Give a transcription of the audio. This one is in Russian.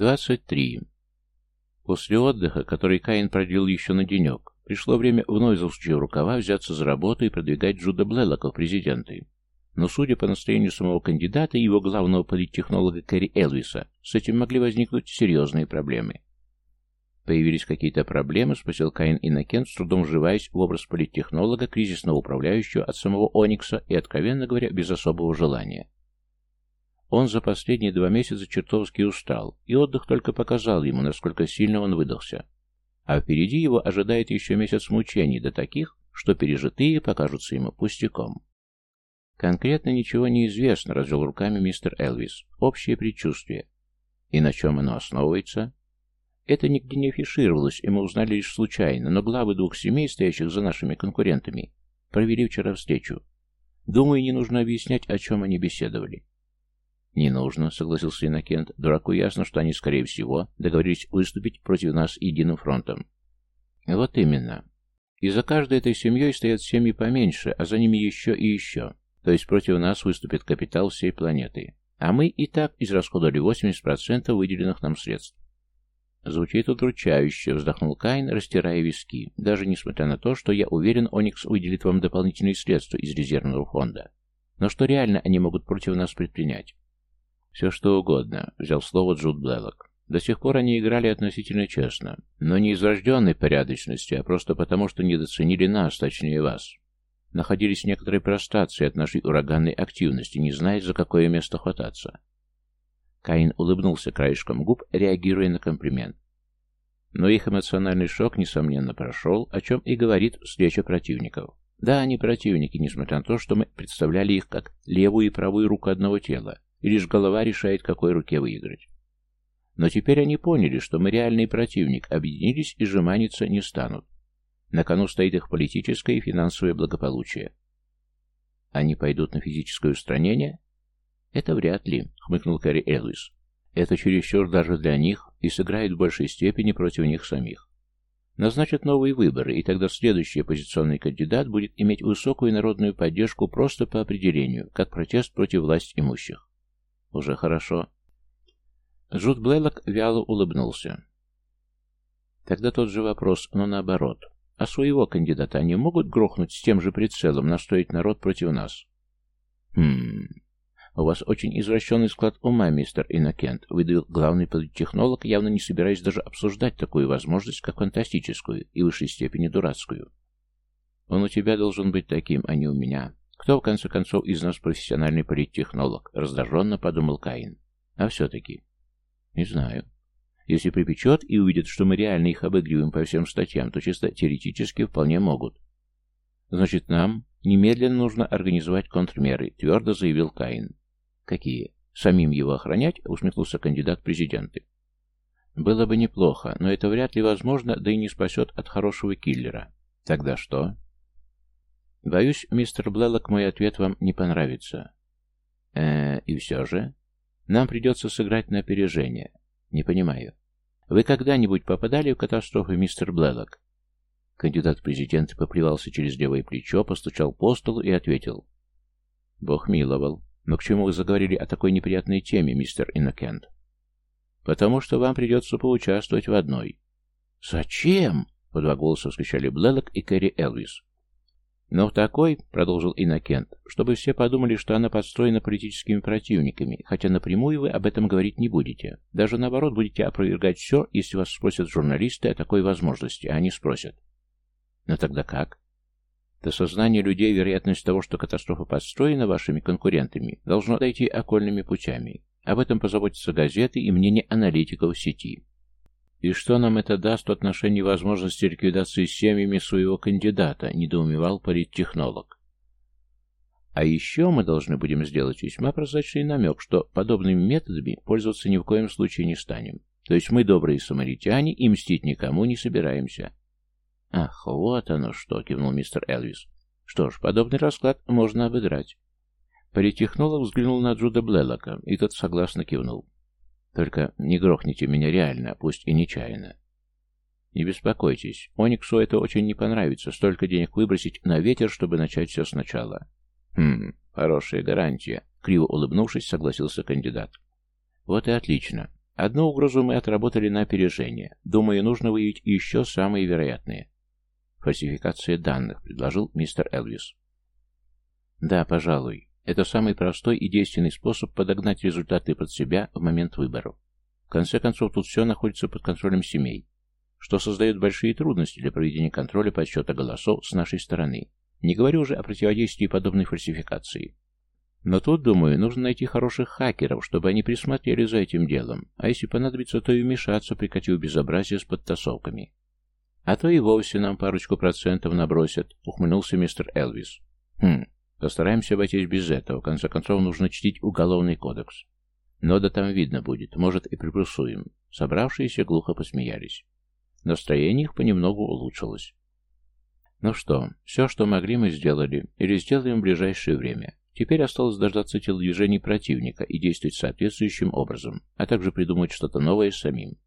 23. После отдыха, который Каин продлил еще на денек, пришло время вновь засучив рукава взяться за работу и продвигать Джуда Блэллока в президенты. Но, судя по настроению самого кандидата и его главного политтехнолога Кэрри Элвиса, с этим могли возникнуть серьезные проблемы. Появились какие-то проблемы, спросил Каин Иннокент, с трудом вживаясь в образ политтехнолога, кризисного управляющего от самого Оникса и, откровенно говоря, без особого желания. Он за последние два месяца чертовски устал, и отдых только показал ему, насколько сильно он выдохся. А впереди его ожидает еще месяц мучений до таких, что пережитые покажутся ему пустяком. Конкретно ничего не известно, развел руками мистер Элвис. Общее предчувствие. И на чем оно основывается? Это нигде не афишировалось, и мы узнали лишь случайно, но главы двух семей, стоящих за нашими конкурентами, провели вчера встречу. Думаю, не нужно объяснять, о чем они беседовали. «Не нужно», — согласился Иннокент. «Дураку ясно, что они, скорее всего, договорились выступить против нас единым фронтом». «Вот именно. И за каждой этой семьей стоят семьи поменьше, а за ними еще и еще. То есть против нас выступит капитал всей планеты. А мы и так израсходовали 80% выделенных нам средств. Звучит удручающе, вздохнул Кайн, растирая виски. Даже несмотря на то, что я уверен, Оникс выделит вам дополнительные средства из резервного фонда. Но что реально они могут против нас предпринять? Все что угодно, взял слово Джуд Блэллок. До сих пор они играли относительно честно, но не из врожденной порядочности, а просто потому, что недооценили нас, точнее вас. Находились в некоторой прострации от нашей ураганной активности, не зная, за какое место хвататься. Каин улыбнулся краешком губ, реагируя на комплимент. Но их эмоциональный шок, несомненно, прошел, о чем и говорит встреча противников. Да, они противники, несмотря на то, что мы представляли их как левую и правую руку одного тела, и лишь голова решает, какой руке выиграть. Но теперь они поняли, что мы реальный противник, объединились и жеманиться не станут. На кону стоит их политическое и финансовое благополучие. Они пойдут на физическое устранение? Это вряд ли, хмыкнул Кэрри Элвис. Это чересчур даже для них и сыграет в большей степени против них самих. Назначат новые выборы, и тогда следующий оппозиционный кандидат будет иметь высокую народную поддержку просто по определению, как протест против власть имущих. Уже хорошо. Джуд Блэллок вяло улыбнулся. Тогда тот же вопрос, но наоборот. А своего кандидата они могут грохнуть с тем же прицелом, настроить народ против нас? Хм... «У вас очень извращенный склад ума, мистер Иннокент», — выдавил главный политтехнолог, явно не собираясь даже обсуждать такую возможность, как фантастическую и в высшей степени дурацкую. «Он у тебя должен быть таким, а не у меня. Кто, в конце концов, из нас профессиональный политтехнолог?» — раздраженно подумал Каин. «А все-таки...» «Не знаю. Если припечет и увидит, что мы реально их обыгрываем по всем статьям, то чисто теоретически вполне могут. Значит, нам немедленно нужно организовать контрмеры», — твердо заявил Каин. «Какие? Самим его охранять?» — усмехнулся кандидат в президенты. «Было бы неплохо, но это вряд ли возможно, да и не спасет от хорошего киллера. Тогда что?» «Боюсь, мистер Блэллок, мой ответ вам не понравится». «Э, и все же?» «Нам придется сыграть на опережение». «Не понимаю». «Вы когда-нибудь попадали в катастрофу, мистер Блэллок?» Кандидат в президенты поплевался через левое плечо, постучал по столу и ответил. «Бог миловал. Но к чему вы заговорили о такой неприятной теме, мистер Иннокент? Потому что вам придется поучаствовать в одной. Зачем? В два голоса вскричали Блэлок и Кэрри Элвис. Но в такой, продолжил Иннокент, чтобы все подумали, что она подстроена политическими противниками, хотя напрямую вы об этом говорить не будете. Даже наоборот, будете опровергать все, если вас спросят журналисты о такой возможности, а они спросят. Но тогда как? До сознания людей вероятность того, что катастрофа подстроена вашими конкурентами, должно дойти окольными путями. Об этом позаботятся газеты и мнение аналитиков сети. И что нам это даст в отношении возможности ликвидации семьями своего кандидата, недоумевал политтехнолог. А еще мы должны будем сделать весьма прозрачный намек, что подобными методами пользоваться ни в коем случае не станем. То есть мы добрые самаритяне и мстить никому не собираемся. «Ах, вот оно что!» — кивнул мистер Элвис. «Что ж, подобный расклад можно обыграть». Политехнолог взглянул на Джуда Блеллока, и тот согласно кивнул. «Только не грохните меня реально, пусть и нечаянно». «Не беспокойтесь, Ониксу это очень не понравится, столько денег выбросить на ветер, чтобы начать все сначала». «Хм, хорошая гарантия», — криво улыбнувшись, согласился кандидат. «Вот и отлично. Одну угрозу мы отработали на опережение. Думаю, нужно выявить еще самые вероятные. Фальсификация данных, предложил мистер Элвис. Да, пожалуй. Это самый простой и действенный способ подогнать результаты под себя в момент выборов. В конце концов, тут все находится под контролем семей, что создает большие трудности для проведения контроля подсчета голосов с нашей стороны. Не говорю уже о противодействии подобной фальсификации. Но тут, думаю, нужно найти хороших хакеров, чтобы они присмотрели за этим делом, а если понадобится, то и вмешаться, прекратив безобразие с подтасовками. А то и вовсе нам парочку процентов набросят, ухмыльнулся мистер Элвис. Хм, постараемся обойтись без этого, в конце концов нужно чтить уголовный кодекс. Но да там видно будет, может и приплюсуем. Собравшиеся глухо посмеялись. Настроение их понемногу улучшилось. Ну что, все, что могли, мы сделали, или сделаем в ближайшее время. Теперь осталось дождаться телодвижений противника и действовать соответствующим образом, а также придумать что-то новое самим.